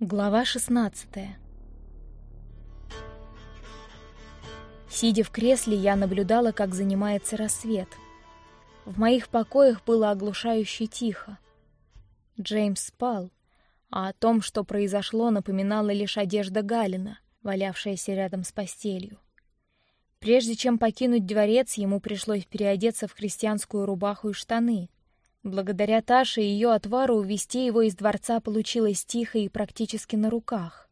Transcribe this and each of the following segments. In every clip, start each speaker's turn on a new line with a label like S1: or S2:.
S1: Глава 16 Сидя в кресле, я наблюдала, как занимается рассвет. В моих покоях было оглушающе тихо. Джеймс спал, а о том, что произошло, напоминала лишь одежда Галина, валявшаяся рядом с постелью. Прежде чем покинуть дворец, ему пришлось переодеться в крестьянскую рубаху и штаны, Благодаря Таше и ее отвару увести его из дворца получилось тихо и практически на руках.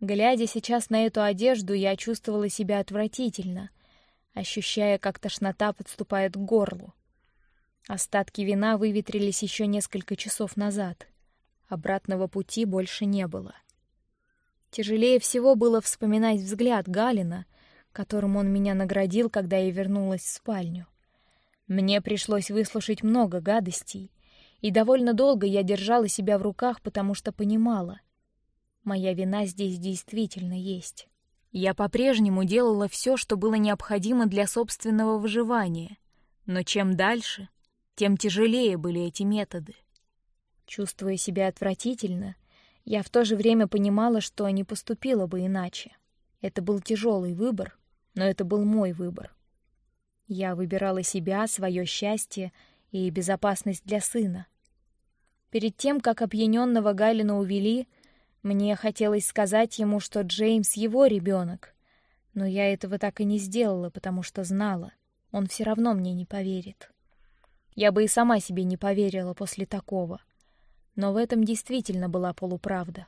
S1: Глядя сейчас на эту одежду, я чувствовала себя отвратительно, ощущая, как тошнота подступает к горлу. Остатки вина выветрились еще несколько часов назад. Обратного пути больше не было. Тяжелее всего было вспоминать взгляд Галина, которым он меня наградил, когда я вернулась в спальню. Мне пришлось выслушать много гадостей, и довольно долго я держала себя в руках, потому что понимала, моя вина здесь действительно есть. Я по-прежнему делала все, что было необходимо для собственного выживания, но чем дальше, тем тяжелее были эти методы. Чувствуя себя отвратительно, я в то же время понимала, что не поступила бы иначе. Это был тяжелый выбор, но это был мой выбор. Я выбирала себя, свое счастье и безопасность для сына. Перед тем, как опьяненного Галина увели, мне хотелось сказать ему, что Джеймс его ребенок, но я этого так и не сделала, потому что знала, он все равно мне не поверит. Я бы и сама себе не поверила после такого, но в этом действительно была полуправда.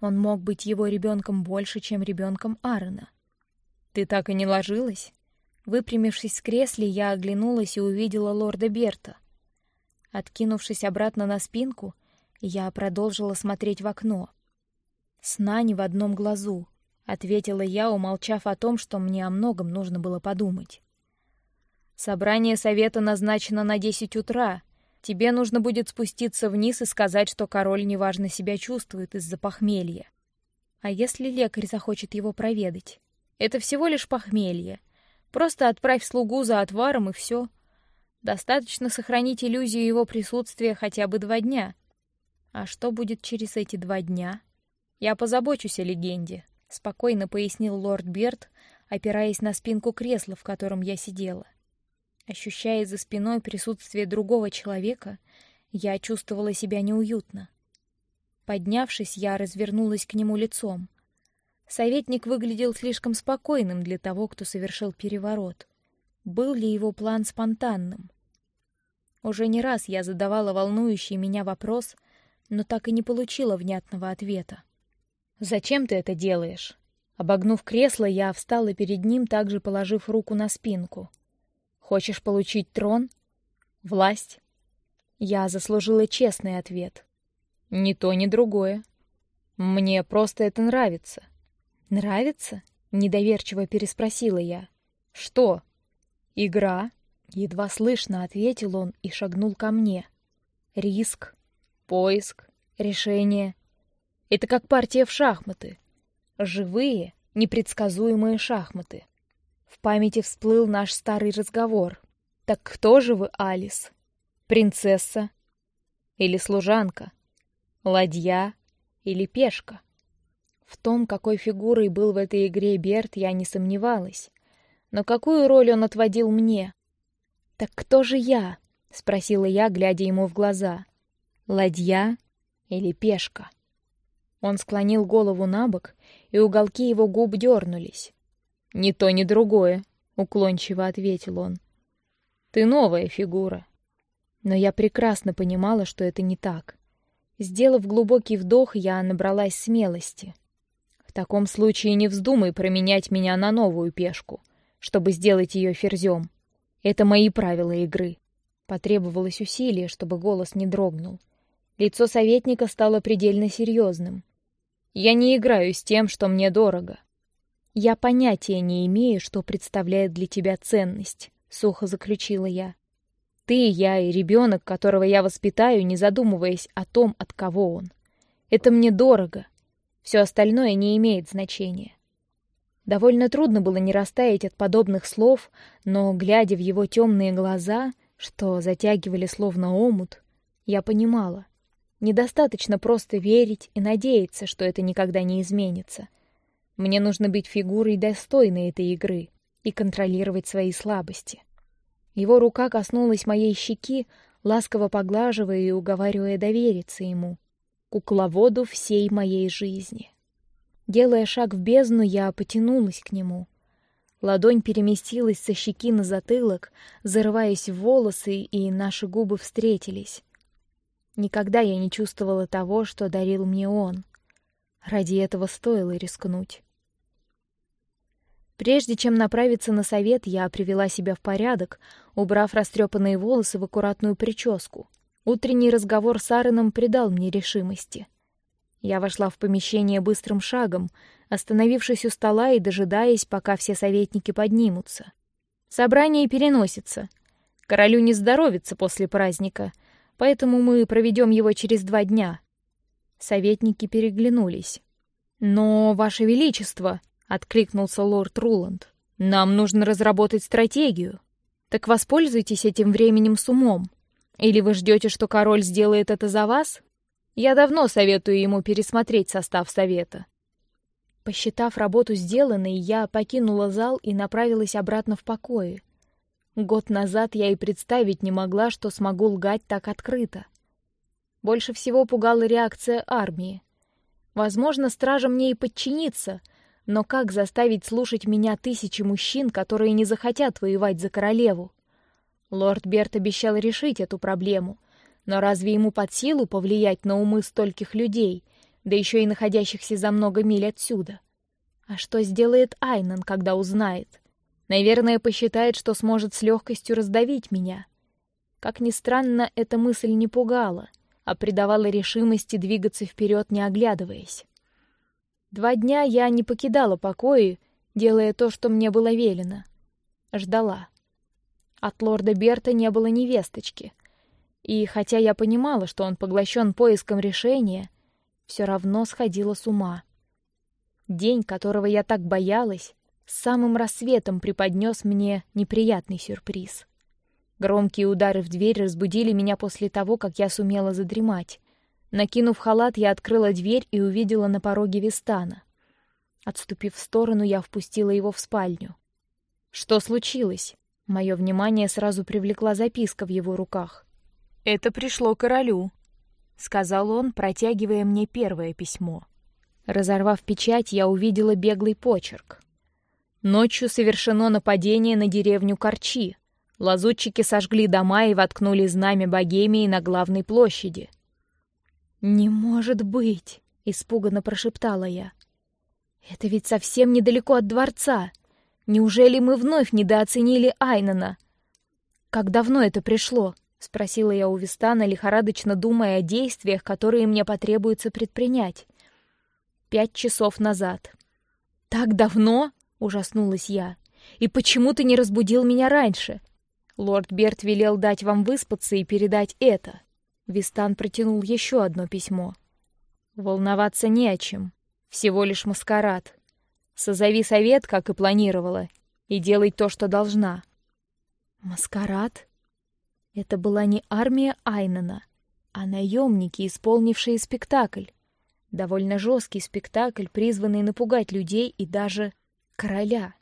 S1: Он мог быть его ребенком больше, чем ребенком Аарона. Ты так и не ложилась? Выпрямившись в кресле, я оглянулась и увидела лорда Берта. Откинувшись обратно на спинку, я продолжила смотреть в окно. Сна ни в одном глазу, ответила я, умолчав о том, что мне о многом нужно было подумать. Собрание совета назначено на десять утра. Тебе нужно будет спуститься вниз и сказать, что король неважно себя чувствует из-за похмелья. А если лекарь захочет его проведать? Это всего лишь похмелье. Просто отправь слугу за отваром и все. Достаточно сохранить иллюзию его присутствия хотя бы два дня. А что будет через эти два дня? Я позабочусь о легенде, спокойно пояснил лорд Берт, опираясь на спинку кресла, в котором я сидела. Ощущая за спиной присутствие другого человека, я чувствовала себя неуютно. Поднявшись, я развернулась к нему лицом. Советник выглядел слишком спокойным для того, кто совершил переворот. Был ли его план спонтанным? Уже не раз я задавала волнующий меня вопрос, но так и не получила внятного ответа. Зачем ты это делаешь? Обогнув кресло, я встала перед ним, также положив руку на спинку. Хочешь получить трон, власть? Я заслужила честный ответ. Ни то, ни другое. Мне просто это нравится. Нравится? Недоверчиво переспросила я. Что? Игра? Едва слышно ответил он и шагнул ко мне. Риск, поиск, решение. Это как партия в шахматы. Живые, непредсказуемые шахматы. В памяти всплыл наш старый разговор. Так кто же вы, Алис? Принцесса или служанка? Ладья или пешка? В том, какой фигурой был в этой игре Берт, я не сомневалась. Но какую роль он отводил мне? Так кто же я? спросила я, глядя ему в глаза. Ладья или пешка? Он склонил голову на бок, и уголки его губ дернулись. Ни то, ни другое, уклончиво ответил он. Ты новая фигура. Но я прекрасно понимала, что это не так. Сделав глубокий вдох, я набралась смелости таком случае не вздумай променять меня на новую пешку, чтобы сделать ее ферзем. Это мои правила игры. Потребовалось усилие, чтобы голос не дрогнул. Лицо советника стало предельно серьезным. Я не играю с тем, что мне дорого. Я понятия не имею, что представляет для тебя ценность, сухо заключила я. Ты, я и ребенок, которого я воспитаю, не задумываясь о том, от кого он. Это мне дорого, все остальное не имеет значения. Довольно трудно было не растаять от подобных слов, но глядя в его темные глаза, что затягивали словно омут, я понимала, Недостаточно просто верить и надеяться, что это никогда не изменится. Мне нужно быть фигурой достойной этой игры и контролировать свои слабости. Его рука коснулась моей щеки, ласково поглаживая и уговаривая довериться ему, кукловоду всей моей жизни. Делая шаг в бездну, я потянулась к нему. Ладонь переместилась со щеки на затылок, зарываясь в волосы, и наши губы встретились. Никогда я не чувствовала того, что дарил мне он. Ради этого стоило рискнуть. Прежде чем направиться на совет, я привела себя в порядок, убрав растрепанные волосы в аккуратную прическу. Утренний разговор с Аароном придал мне решимости. Я вошла в помещение быстрым шагом, остановившись у стола и дожидаясь, пока все советники поднимутся. Собрание переносится. Королю не здоровится после праздника, поэтому мы проведем его через два дня. Советники переглянулись. Но, ваше величество, откликнулся лорд Руланд. Нам нужно разработать стратегию. Так воспользуйтесь этим временем с умом. Или вы ждете, что король сделает это за вас? Я давно советую ему пересмотреть состав совета. Посчитав работу сделанной, я покинула зал и направилась обратно в покои. Год назад я и представить не могла, что смогу лгать так открыто. Больше всего пугала реакция армии. Возможно, стража мне и подчинится — но как заставить слушать меня тысячи мужчин, которые не захотят воевать за королеву? Лорд Берт обещал решить эту проблему, но разве ему под силу повлиять на умы стольких людей, да еще и находящихся за много миль отсюда? А что сделает Айнан, когда узнает? Наверное, посчитает, что сможет с легкостью раздавить меня. Как ни странно, эта мысль не пугала, а придавала решимости двигаться вперед, не оглядываясь. Два дня я не покидала покои, делая то, что мне было велено. Ждала. От лорда Берта не было невесточки, и хотя я понимала, что он поглощен поиском решения, все равно сходила с ума. День, которого я так боялась, с самым рассветом преподнес мне неприятный сюрприз. Громкие удары в дверь разбудили меня после того, как я сумела задремать. Накинув халат, я открыла дверь и увидела на пороге Вистана. Отступив в сторону, я впустила его в спальню. Что случилось? Мое внимание сразу привлекла записка в его руках. Это пришло королю, сказал он, протягивая мне первое письмо. Разорвав печать, я увидела беглый почерк. Ночью совершено нападение на деревню Корчи. Лазутчики сожгли дома и воткнули знамя Богемии на главной площади. Не может быть! испуганно прошептала я. Это ведь совсем недалеко от дворца. Неужели мы вновь недооценили Айнана? Как давно это пришло? спросила я у Вистана, лихорадочно думая о действиях, которые мне потребуется предпринять. Пять часов назад. Так давно? ужаснулась я. И почему ты не разбудил меня раньше? Лорд Берт велел дать вам выспаться и передать это. Вистан протянул еще одно письмо. Волноваться не о чем, всего лишь маскарад. Созови совет, как и планировала, и делай то, что должна. Маскарад? Это была не армия Айнана, а наемники, исполнившие спектакль. Довольно жесткий спектакль, призванный напугать людей и даже короля.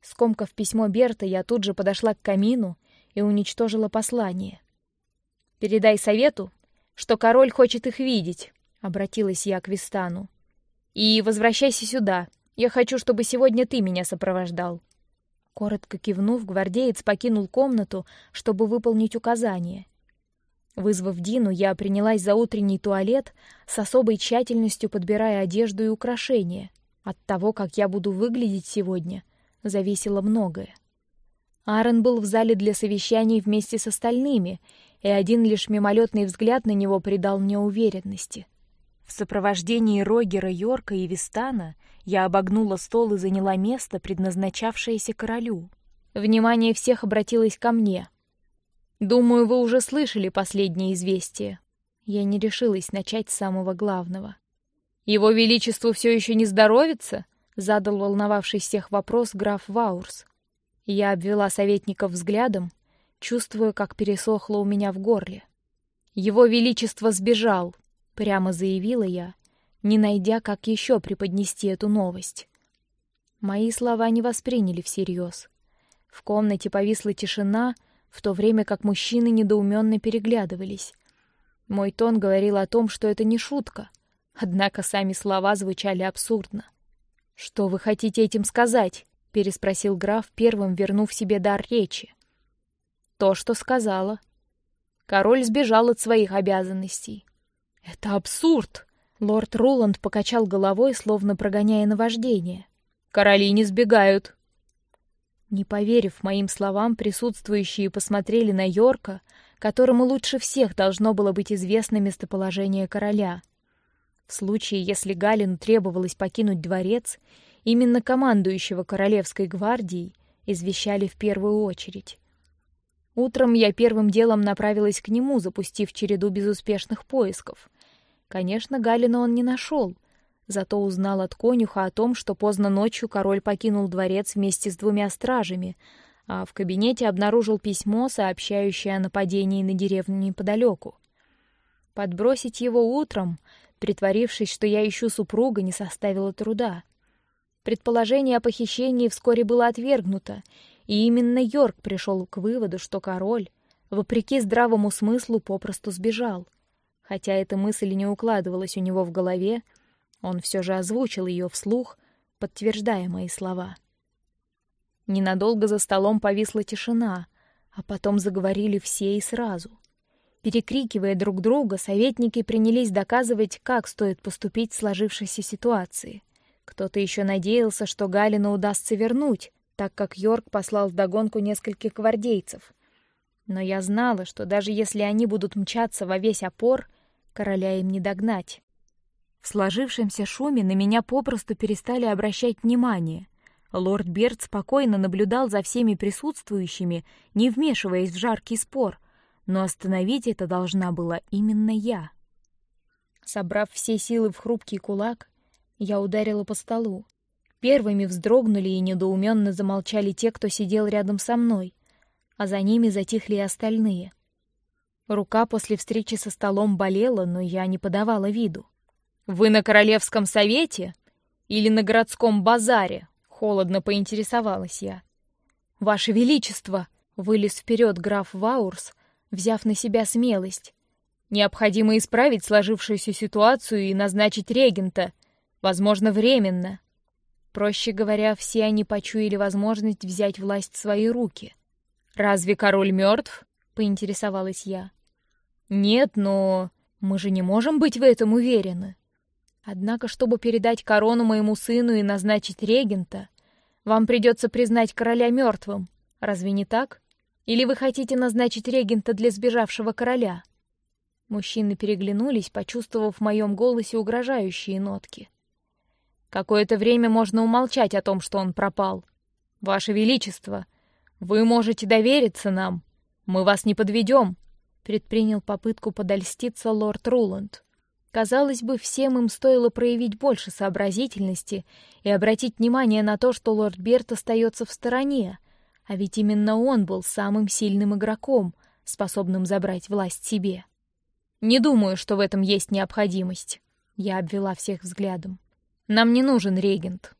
S1: Скомкав письмо Берта, я тут же подошла к камину и уничтожила послание. Передай совету, что король хочет их видеть, обратилась я к Вистану. И возвращайся сюда. Я хочу, чтобы сегодня ты меня сопровождал. Коротко кивнув, гвардеец покинул комнату, чтобы выполнить указание. Вызвав Дину, я принялась за утренний туалет, с особой тщательностью подбирая одежду и украшения. От того, как я буду выглядеть сегодня, зависело многое. Аарон был в зале для совещаний вместе с остальными, и один лишь мимолетный взгляд на него придал мне уверенности. В сопровождении Рогера, Йорка и Вистана я обогнула стол и заняла место, предназначавшееся королю. Внимание всех обратилось ко мне. Думаю, вы уже слышали последнее известие. Я не решилась начать с самого главного. Его величеству все еще не здоровится? Задал волновавший всех вопрос граф Ваурс. Я обвела советников взглядом, чувствуя, как пересохло у меня в горле. Его величество сбежал, прямо заявила я, не найдя, как еще преподнести эту новость. Мои слова не восприняли всерьез. В комнате повисла тишина, в то время как мужчины недоуменно переглядывались. Мой тон говорил о том, что это не шутка, однако сами слова звучали абсурдно. Что вы хотите этим сказать? переспросил граф, первым вернув себе дар речи. То, что сказала. Король сбежал от своих обязанностей. Это абсурд. Лорд Роланд покачал головой, словно прогоняя наваждение. Короли не сбегают. Не поверив моим словам, присутствующие посмотрели на Йорка, которому лучше всех должно было быть известно местоположение короля. В случае, если Галину требовалось покинуть дворец, Именно командующего королевской гвардией извещали в первую очередь. Утром я первым делом направилась к нему, запустив череду безуспешных поисков. Конечно, Галина он не нашел, зато узнал от конюха о том, что поздно ночью король покинул дворец вместе с двумя стражами, а в кабинете обнаружил письмо, сообщающее о нападении на деревню неподалеку. Подбросить его утром, притворившись, что я ищу супруга, не составило труда. Предположение о похищении вскоре было отвергнуто, и именно Йорк пришел к выводу, что король, вопреки здравому смыслу, попросту сбежал. Хотя эта мысль не укладывалась у него в голове, он все же озвучил ее вслух, подтверждая мои слова. Ненадолго за столом повисла тишина, а потом заговорили все и сразу. Перекрикивая друг друга, советники принялись доказывать, как стоит поступить в сложившейся ситуации. Кто-то еще надеялся, что Галину удастся вернуть, так как Йорк послал в догонку нескольких гвардейцев. Но я знала, что даже если они будут мчаться во весь опор, короля им не догнать. В сложившемся шуме на меня попросту перестали обращать внимание. Лорд Берт спокойно наблюдал за всеми присутствующими, не вмешиваясь в жаркий спор, но остановить это должна была именно я. Собрав все силы в хрупкий кулак, я ударила по столу. Первыми вздрогнули и недоуменно замолчали те, кто сидел рядом со мной, а за ними затихли и остальные. Рука после встречи со столом болела, но я не подавала виду. Вы на королевском совете или на городском базаре? Холодно поинтересовалась я. Ваше величество, вылез вперед граф Ваурс, взяв на себя смелость. Необходимо исправить сложившуюся ситуацию и назначить регента. Возможно, временно. Проще говоря, все они почуяли возможность взять власть в свои руки. Разве король мертв? Поинтересовалась я. Нет, но мы же не можем быть в этом уверены. Однако, чтобы передать корону моему сыну и назначить регента, вам придется признать короля мертвым. Разве не так? Или вы хотите назначить регента для сбежавшего короля? Мужчины переглянулись, почувствовав в моем голосе угрожающие нотки. Какое-то время можно умолчать о том, что он пропал. Ваше Величество, вы можете довериться нам. Мы вас не подведем. Предпринял попытку подольститься лорд Руланд. Казалось бы, всем им стоило проявить больше сообразительности и обратить внимание на то, что лорд Берт остается в стороне, а ведь именно он был самым сильным игроком, способным забрать власть себе. Не думаю, что в этом есть необходимость. Я обвела всех взглядом. Нам не нужен регент.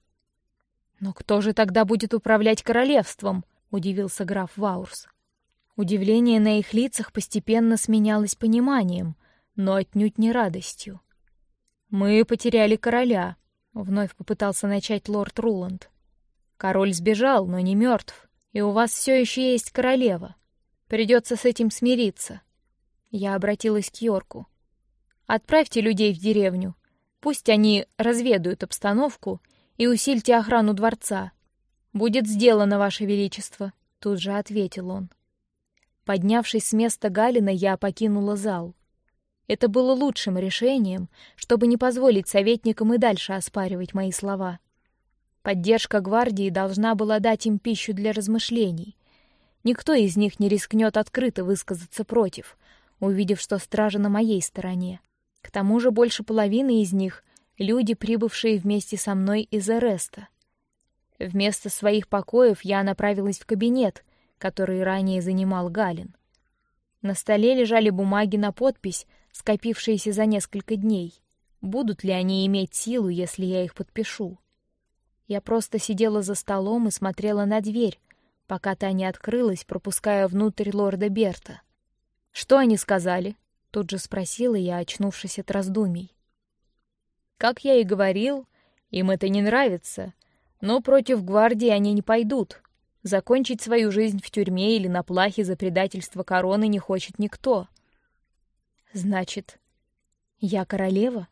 S1: Но кто же тогда будет управлять королевством? Удивился граф Ваурс. Удивление на их лицах постепенно сменялось пониманием, но отнюдь не радостью. Мы потеряли короля. Вновь попытался начать лорд Руланд. Король сбежал, но не мертв, и у вас все еще есть королева. Придется с этим смириться. Я обратилась к Йорку. Отправьте людей в деревню, Пусть они разведают обстановку и усильте охрану дворца. Будет сделано, ваше величество. Тут же ответил он. Поднявшись с места Галина, я покинула зал. Это было лучшим решением, чтобы не позволить советникам и дальше оспаривать мои слова. Поддержка гвардии должна была дать им пищу для размышлений. Никто из них не рискнет открыто высказаться против, увидев, что стража на моей стороне. К тому же больше половины из них люди, прибывшие вместе со мной из Эреста. Вместо своих покоев я направилась в кабинет, который ранее занимал Галин. На столе лежали бумаги на подпись, скопившиеся за несколько дней. Будут ли они иметь силу, если я их подпишу? Я просто сидела за столом и смотрела на дверь, пока та не открылась, пропуская внутрь лорда Берта. Что они сказали? Тут же спросила я, очнувшись от раздумий. Как я и говорил, им это не нравится, но против гвардии они не пойдут. Закончить свою жизнь в тюрьме или на плахе за предательство короны не хочет никто. Значит, я королева?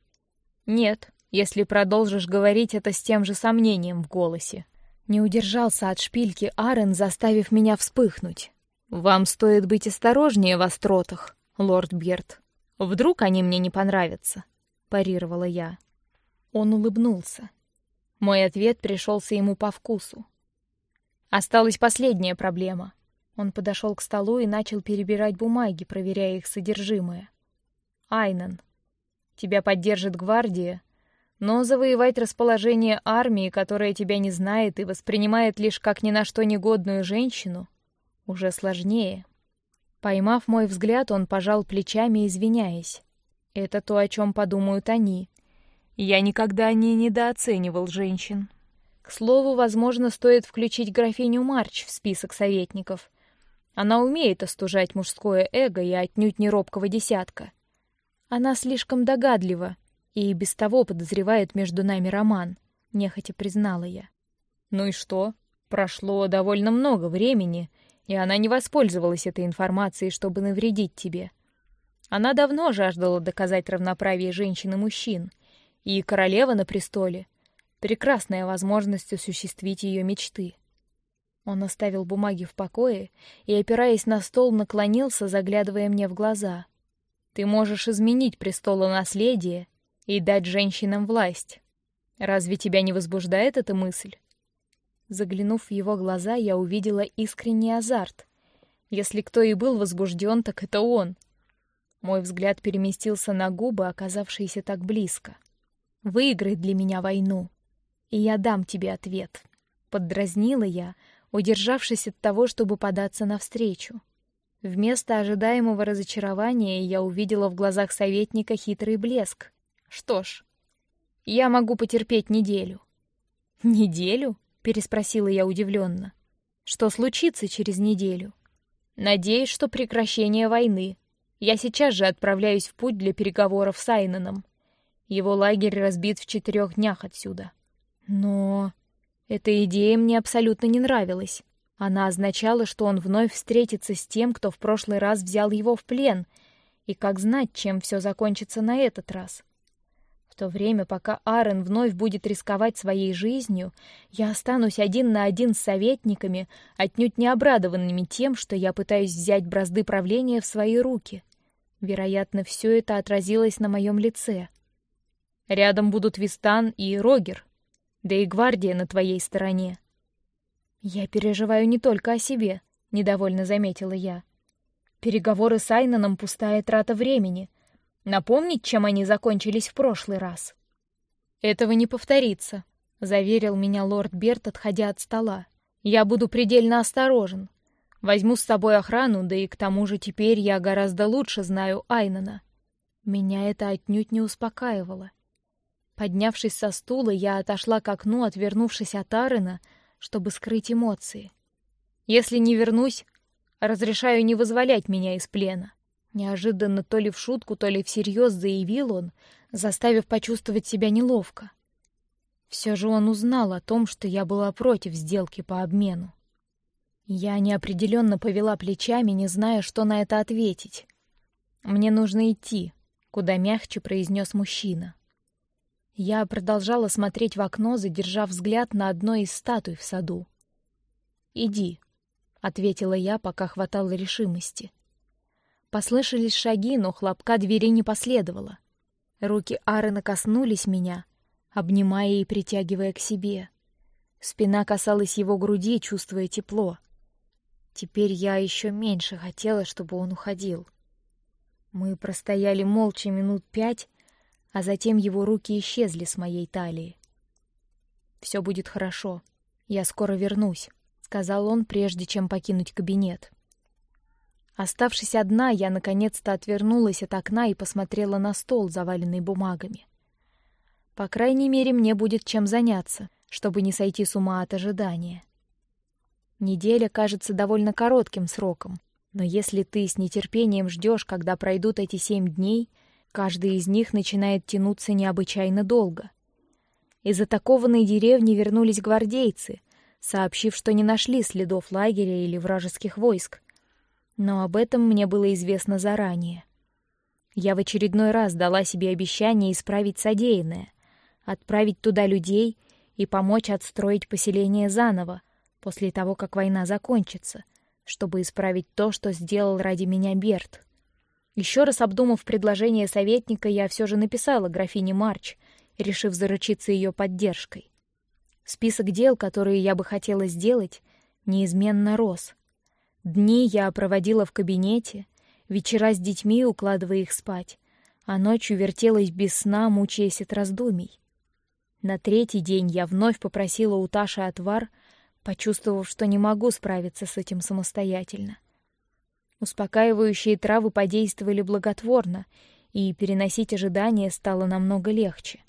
S1: Нет, если продолжишь говорить это с тем же сомнением в голосе. Не удержался от шпильки Арен, заставив меня вспыхнуть. Вам стоит быть осторожнее в остротах, лорд Берт. Вдруг они мне не понравятся, парировала я. Он улыбнулся. Мой ответ пришелся ему по вкусу. Осталась последняя проблема. Он подошел к столу и начал перебирать бумаги, проверяя их содержимое. Айнан, тебя поддержит гвардия, но завоевать расположение армии, которая тебя не знает и воспринимает лишь как ни на что негодную женщину, уже сложнее. Поймав мой взгляд, он пожал плечами, извиняясь. Это то, о чем подумают они. Я никогда не недооценивал женщин. К слову, возможно, стоит включить графиню Марч в список советников. Она умеет остужать мужское эго и отнюдь не робкого десятка. Она слишком догадлива и без того подозревает между нами роман, нехотя признала я. Ну и что? Прошло довольно много времени, и она не воспользовалась этой информацией, чтобы навредить тебе. Она давно жаждала доказать равноправие женщин и мужчин, и королева на престоле — прекрасная возможность осуществить ее мечты. Он оставил бумаги в покое и, опираясь на стол, наклонился, заглядывая мне в глаза. Ты можешь изменить престолонаследие и дать женщинам власть. Разве тебя не возбуждает эта мысль? Заглянув в его глаза, я увидела искренний азарт. Если кто и был возбужден, так это он. Мой взгляд переместился на губы, оказавшиеся так близко. Выиграй для меня войну, и я дам тебе ответ. Поддразнила я, удержавшись от того, чтобы податься навстречу. Вместо ожидаемого разочарования я увидела в глазах советника хитрый блеск. Что ж, я могу потерпеть неделю. Неделю? переспросила я удивленно. Что случится через неделю? Надеюсь, что прекращение войны. Я сейчас же отправляюсь в путь для переговоров с Айноном. Его лагерь разбит в четырех днях отсюда. Но эта идея мне абсолютно не нравилась. Она означала, что он вновь встретится с тем, кто в прошлый раз взял его в плен, и как знать, чем все закончится на этот раз. В то время, пока Арен вновь будет рисковать своей жизнью, я останусь один на один с советниками, отнюдь не обрадованными тем, что я пытаюсь взять бразды правления в свои руки. Вероятно, все это отразилось на моем лице. Рядом будут Вистан и Рогер, да и гвардия на твоей стороне. Я переживаю не только о себе, недовольно заметила я. Переговоры с Айнаном пустая трата времени. Напомнить, чем они закончились в прошлый раз. Этого не повторится, заверил меня лорд Берт, отходя от стола. Я буду предельно осторожен. Возьму с собой охрану, да и к тому же теперь я гораздо лучше знаю Айнана. Меня это отнюдь не успокаивало. Поднявшись со стула, я отошла к окну, отвернувшись от Арена, чтобы скрыть эмоции. Если не вернусь, разрешаю не вызволять меня из плена. Неожиданно, то ли в шутку, то ли всерьез заявил он, заставив почувствовать себя неловко. Все же он узнал о том, что я была против сделки по обмену. Я неопределенно повела плечами, не зная, что на это ответить. Мне нужно идти, куда мягче произнес мужчина. Я продолжала смотреть в окно, задержав взгляд на одной из статуй в саду. Иди, ответила я, пока хватало решимости. Послышались шаги, но хлопка двери не последовало. Руки Аарона коснулись меня, обнимая и притягивая к себе. Спина касалась его груди, чувствуя тепло. Теперь я еще меньше хотела, чтобы он уходил. Мы простояли молча минут пять, а затем его руки исчезли с моей талии. Все будет хорошо, я скоро вернусь, сказал он, прежде чем покинуть кабинет. Оставшись одна, я наконец-то отвернулась от окна и посмотрела на стол, заваленный бумагами. По крайней мере, мне будет чем заняться, чтобы не сойти с ума от ожидания. Неделя кажется довольно коротким сроком, но если ты с нетерпением ждешь, когда пройдут эти семь дней, каждый из них начинает тянуться необычайно долго. Из атакованной деревни вернулись гвардейцы, сообщив, что не нашли следов лагеря или вражеских войск, но об этом мне было известно заранее. Я в очередной раз дала себе обещание исправить содеянное, отправить туда людей и помочь отстроить поселение заново после того, как война закончится, чтобы исправить то, что сделал ради меня Берт. Еще раз обдумав предложение советника, я все же написала графине Марч, решив заручиться ее поддержкой. Список дел, которые я бы хотела сделать, неизменно рос. Дни я проводила в кабинете, вечера с детьми, укладывая их спать, а ночью вертелась без сна, мучаясь от раздумий. На третий день я вновь попросила у Таши отвар, почувствовав, что не могу справиться с этим самостоятельно. Успокаивающие травы подействовали благотворно, и переносить ожидания стало намного легче.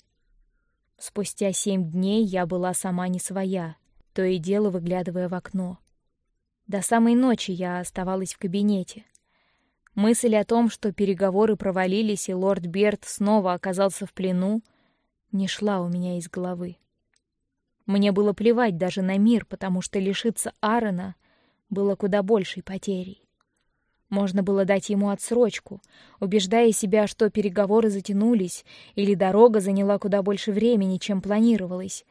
S1: Спустя семь дней я была сама не своя, то и дело выглядывая в окно. До самой ночи я оставалась в кабинете. Мысль о том, что переговоры провалились и лорд Берт снова оказался в плену, не шла у меня из головы. Мне было плевать даже на мир, потому что лишиться Аарона было куда большей потерей. Можно было дать ему отсрочку, убеждая себя, что переговоры затянулись или дорога заняла куда больше времени, чем планировалось.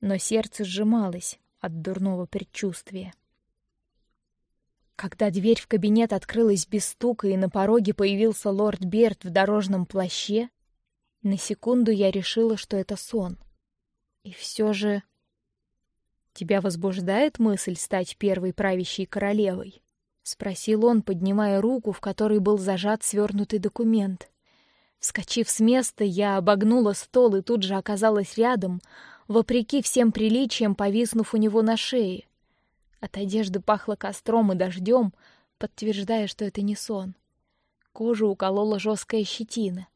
S1: Но сердце сжималось от дурного предчувствия. Когда дверь в кабинет открылась без стука и на пороге появился лорд Берт в дорожном плаще, на секунду я решила, что это сон. И все же... «Тебя возбуждает мысль стать первой правящей королевой?» — спросил он, поднимая руку, в которой был зажат свернутый документ. Вскочив с места, я обогнула стол и тут же оказалась рядом, вопреки всем приличиям, повиснув у него на шее. От одежды пахло костром и дождем, подтверждая, что это не сон. Кожу уколола жесткая щетина.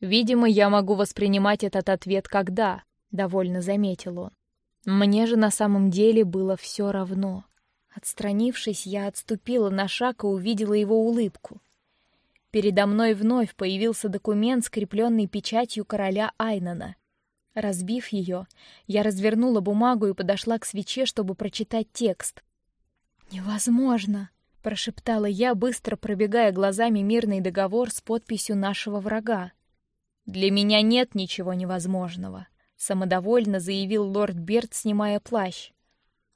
S1: Видимо, я могу воспринимать этот ответ как да, довольно заметил он. Мне же на самом деле было все равно. Отстранившись, я отступила на шаг и увидела его улыбку. Передо мной вновь появился документ, скрепленный печатью короля Айнана. Разбив ее, я развернула бумагу и подошла к свече, чтобы прочитать текст. Невозможно, прошептала я, быстро пробегая глазами мирный договор с подписью нашего врага. Для меня нет ничего невозможного, самодовольно заявил лорд Берт, снимая плащ.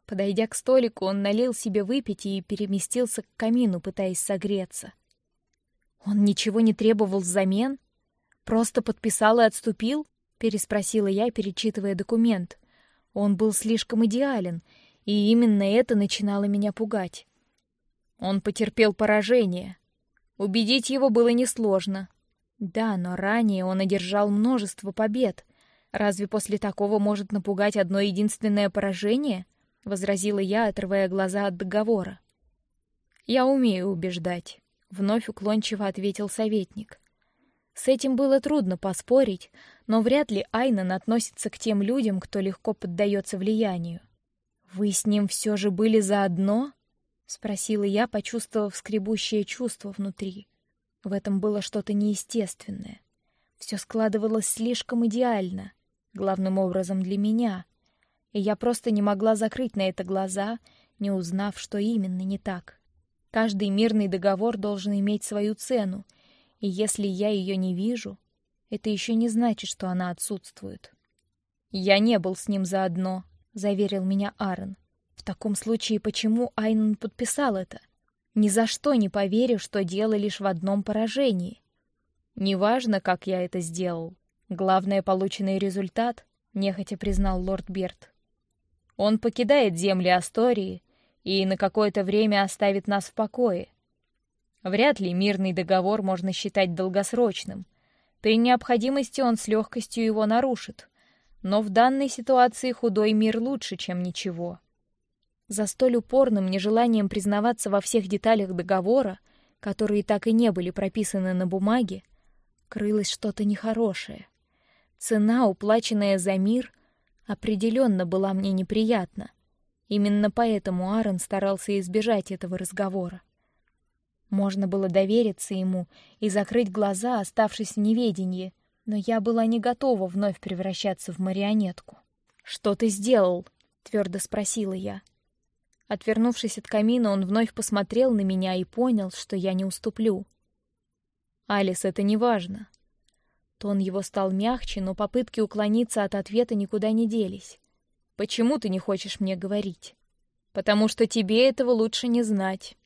S1: Подойдя к столику, он налил себе выпить и переместился к камину, пытаясь согреться. Он ничего не требовал взамен, просто подписал и отступил переспросила я, перечитывая документ. Он был слишком идеален, и именно это начинало меня пугать. Он потерпел поражение. Убедить его было несложно. Да, но ранее он одержал множество побед. Разве после такого может напугать одно единственное поражение? Возразила я, отрывая глаза от договора. Я умею убеждать, вновь уклончиво ответил советник. С этим было трудно поспорить, но вряд ли Айнан относится к тем людям, кто легко поддается влиянию. Вы с ним все же были заодно? спросила я, почувствовав скребущее чувство внутри. В этом было что-то неестественное. Все складывалось слишком идеально, главным образом для меня, и я просто не могла закрыть на это глаза, не узнав, что именно не так. Каждый мирный договор должен иметь свою цену, и если я ее не вижу, это еще не значит, что она отсутствует. Я не был с ним заодно, заверил меня Аарон. В таком случае, почему Айнон подписал это? Ни за что не поверю, что дело лишь в одном поражении. Неважно, как я это сделал. Главное полученный результат, нехотя признал лорд Берт. Он покидает земли Астории и на какое-то время оставит нас в покое. Вряд ли мирный договор можно считать долгосрочным. При необходимости он с легкостью его нарушит. Но в данной ситуации худой мир лучше, чем ничего. За столь упорным нежеланием признаваться во всех деталях договора, которые так и не были прописаны на бумаге, крылось что-то нехорошее. Цена, уплаченная за мир, определенно была мне неприятна. Именно поэтому Аарон старался избежать этого разговора. Можно было довериться ему и закрыть глаза, оставшись в неведении, но я была не готова вновь превращаться в марионетку. Что ты сделал? твердо спросила я. Отвернувшись от камина, он вновь посмотрел на меня и понял, что я не уступлю. Алис, это не важно. Тон его стал мягче, но попытки уклониться от ответа никуда не делись. Почему ты не хочешь мне говорить? Потому что тебе этого лучше не знать.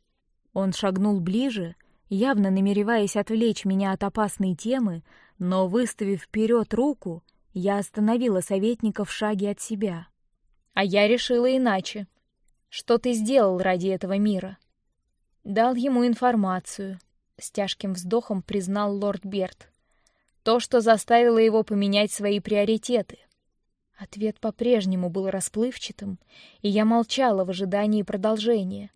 S1: Он шагнул ближе, явно намереваясь отвлечь меня от опасной темы, но выставив вперед руку, я остановила советника в шаге от себя. А я решила иначе. Что ты сделал ради этого мира? Дал ему информацию. С тяжким вздохом признал лорд Берт. То, что заставило его поменять свои приоритеты. Ответ по-прежнему был расплывчатым, и я молчала в ожидании продолжения.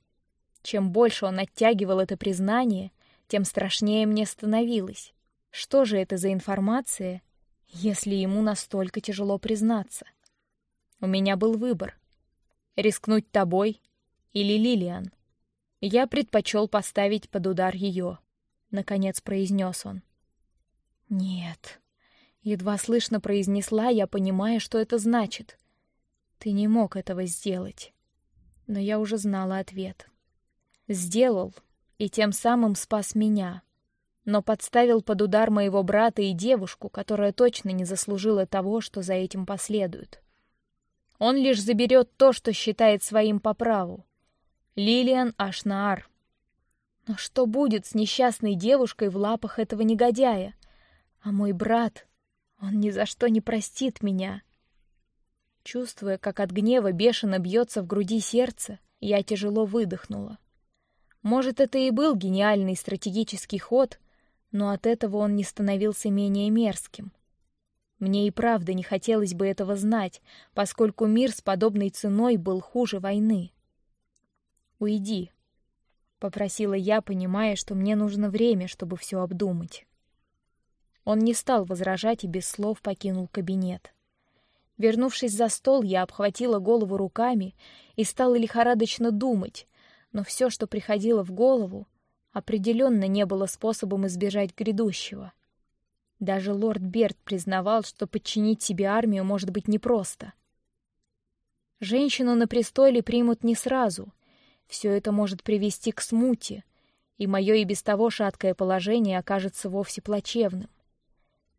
S1: Чем больше он оттягивал это признание, тем страшнее мне становилось. Что же это за информация, если ему настолько тяжело признаться? У меня был выбор: рискнуть тобой или Лилиан. Я предпочел поставить под удар ее. Наконец произнес он. Нет. Едва слышно произнесла я, понимая, что это значит. Ты не мог этого сделать. Но я уже знала ответ. Сделал и тем самым спас меня, но подставил под удар моего брата и девушку, которая точно не заслужила того, что за этим последует. Он лишь заберет то, что считает своим по праву. Лилиан Ашнаар. Но что будет с несчастной девушкой в лапах этого негодяя? А мой брат он ни за что не простит меня. Чувствуя, как от гнева бешено бьется в груди сердце, я тяжело выдохнула. Может, это и был гениальный стратегический ход, но от этого он не становился менее мерзким. Мне и правда не хотелось бы этого знать, поскольку мир с подобной ценой был хуже войны. Уйди, попросила я, понимая, что мне нужно время, чтобы все обдумать. Он не стал возражать и без слов покинул кабинет. Вернувшись за стол, я обхватила голову руками и стала лихорадочно думать, но все, что приходило в голову, определенно не было способом избежать грядущего. Даже лорд Берт признавал, что подчинить себе армию может быть непросто. Женщину на престоле примут не сразу. Все это может привести к смуте, и мое и без того шаткое положение окажется вовсе плачевным.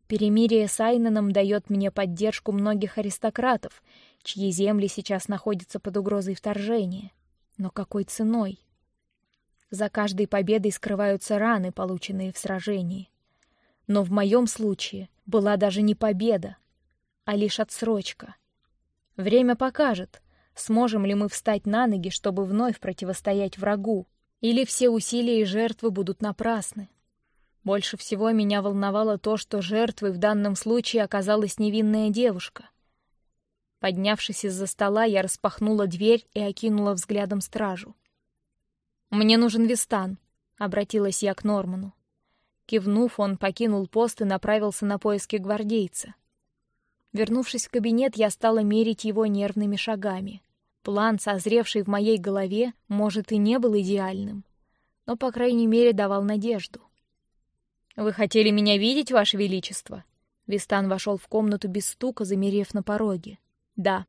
S1: Перемирие с Айнаном дает мне поддержку многих аристократов, чьи земли сейчас находятся под угрозой вторжения. Но какой ценой? За каждой победой скрываются раны, полученные в сражении. Но в моем случае была даже не победа, а лишь отсрочка. Время покажет, сможем ли мы встать на ноги, чтобы вновь противостоять врагу, или все усилия и жертвы будут напрасны. Больше всего меня волновало то, что жертвой в данном случае оказалась невинная девушка. Поднявшись из-за стола, я распахнула дверь и окинула взглядом стражу. Мне нужен Вистан, обратилась я к Норману. Кивнув, он покинул пост и направился на поиски гвардейца. Вернувшись в кабинет, я стала мерить его нервными шагами. План, созревший в моей голове, может и не был идеальным, но по крайней мере давал надежду. Вы хотели меня видеть, ваше величество? Вистан вошел в комнату без стука, замерев на пороге. Да.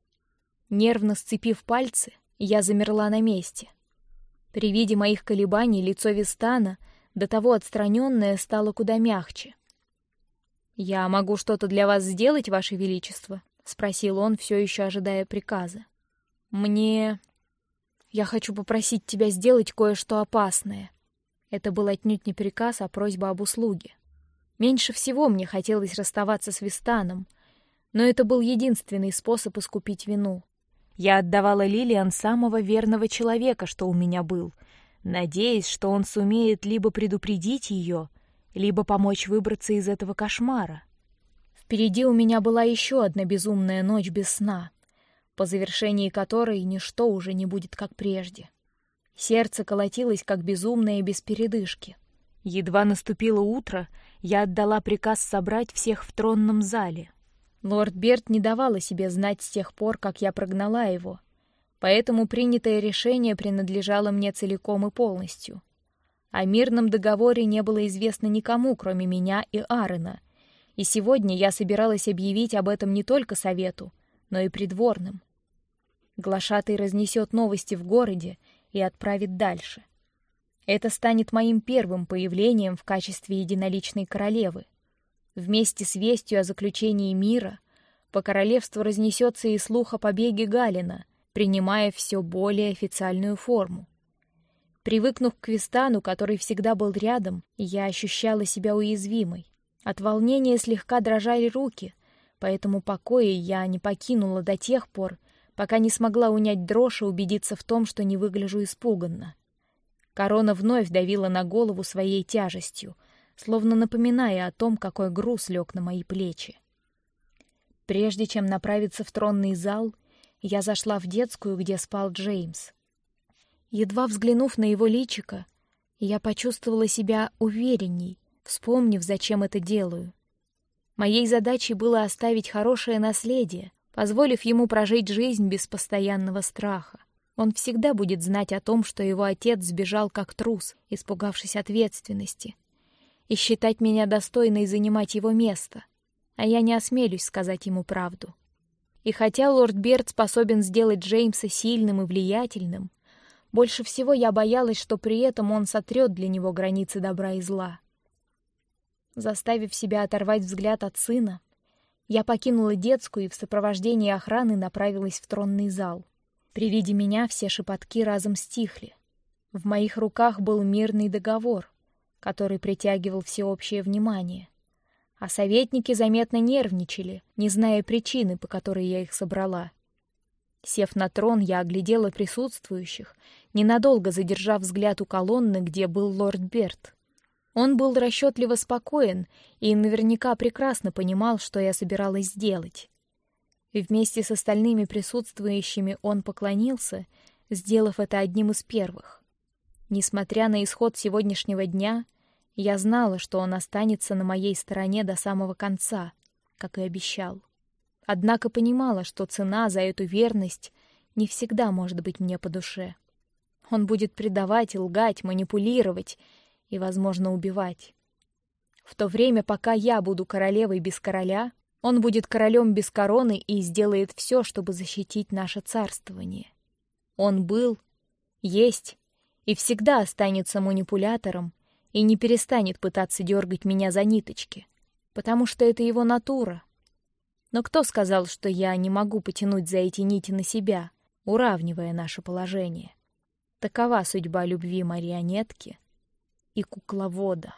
S1: Нервно сцепив пальцы, я замерла на месте. При виде моих колебаний лицо Вистана, до того отстраненное, стало куда мягче. Я могу что-то для вас сделать, ваше величество? спросил он, все еще ожидая приказа. Мне, я хочу попросить тебя сделать кое-что опасное. Это был отнюдь не приказ, а просьба об услуге. Меньше всего мне хотелось расставаться с Вистаном, но это был единственный способ искупить вину. Я отдавала Лилиан самого верного человека, что у меня был, надеясь, что он сумеет либо предупредить ее, либо помочь выбраться из этого кошмара. Впереди у меня была еще одна безумная ночь без сна. по завершении которой ничто уже не будет как прежде. Сердце колотилось как безумное без передышки. Едва наступило утро, я отдала приказ собрать всех в тронном зале. Лорд Берт не давал о себе знать с тех пор, как я прогнала его, поэтому принятое решение принадлежало мне целиком и полностью. О мирном договоре не было известно никому, кроме меня и Аарона, и сегодня я собиралась объявить об этом не только совету, но и придворным. Глашатый разнесет новости в городе и отправит дальше. Это станет моим первым появлением в качестве единоличной королевы. Вместе с вестью о заключении мира по королевству разнесется и слух о побеге Галина, принимая все более официальную форму. Привыкнув к Квистану, который всегда был рядом, я ощущала себя уязвимой. От волнения слегка дрожали руки, поэтому покоя я не покинула до тех пор, пока не смогла унять дрожь и убедиться в том, что не выгляжу испуганно. Корона вновь давила на голову своей тяжестью, словно напоминая о том, какой груз лег на мои плечи. Прежде чем направиться в тронный зал, я зашла в детскую, где спал Джеймс. Едва взглянув на его личико, я почувствовала себя уверенней, вспомнив, зачем это делаю. Моей задачей было оставить хорошее наследие, позволив ему прожить жизнь без постоянного страха. Он всегда будет знать о том, что его отец сбежал как трус, испугавшись ответственности, и считать меня достойной занимать его место, а я не осмелюсь сказать ему правду. И хотя лорд Берт способен сделать Джеймса сильным и влиятельным, больше всего я боялась, что при этом он сотрет для него границы добра и зла. Заставив себя оторвать взгляд от сына, я покинула детскую и в сопровождении охраны направилась в тронный зал. При виде меня все шепотки разом стихли. В моих руках был мирный договор, который притягивал всеобщее внимание, а советники заметно нервничали, не зная причины, по которой я их собрала. Сев на трон, я оглядела присутствующих, ненадолго задержав взгляд у колонны, где был лорд Берт. Он был расчетливо спокоен и наверняка прекрасно понимал, что я собиралась сделать. Вместе с остальными присутствующими он поклонился, сделав это одним из первых. Несмотря на исход сегодняшнего дня, я знала, что он останется на моей стороне до самого конца, как и обещал. Однако понимала, что цена за эту верность не всегда может быть мне по душе. Он будет предавать, лгать, манипулировать и, возможно, убивать. В то время, пока я буду королевой без короля, он будет королем без короны и сделает все, чтобы защитить наше царствование. Он был, есть и всегда останется манипулятором и не перестанет пытаться дергать меня за ниточки, потому что это его натура. Но кто сказал, что я не могу потянуть за эти нити на себя, уравнивая наше положение? Такова судьба любви марионетки — и кукловода.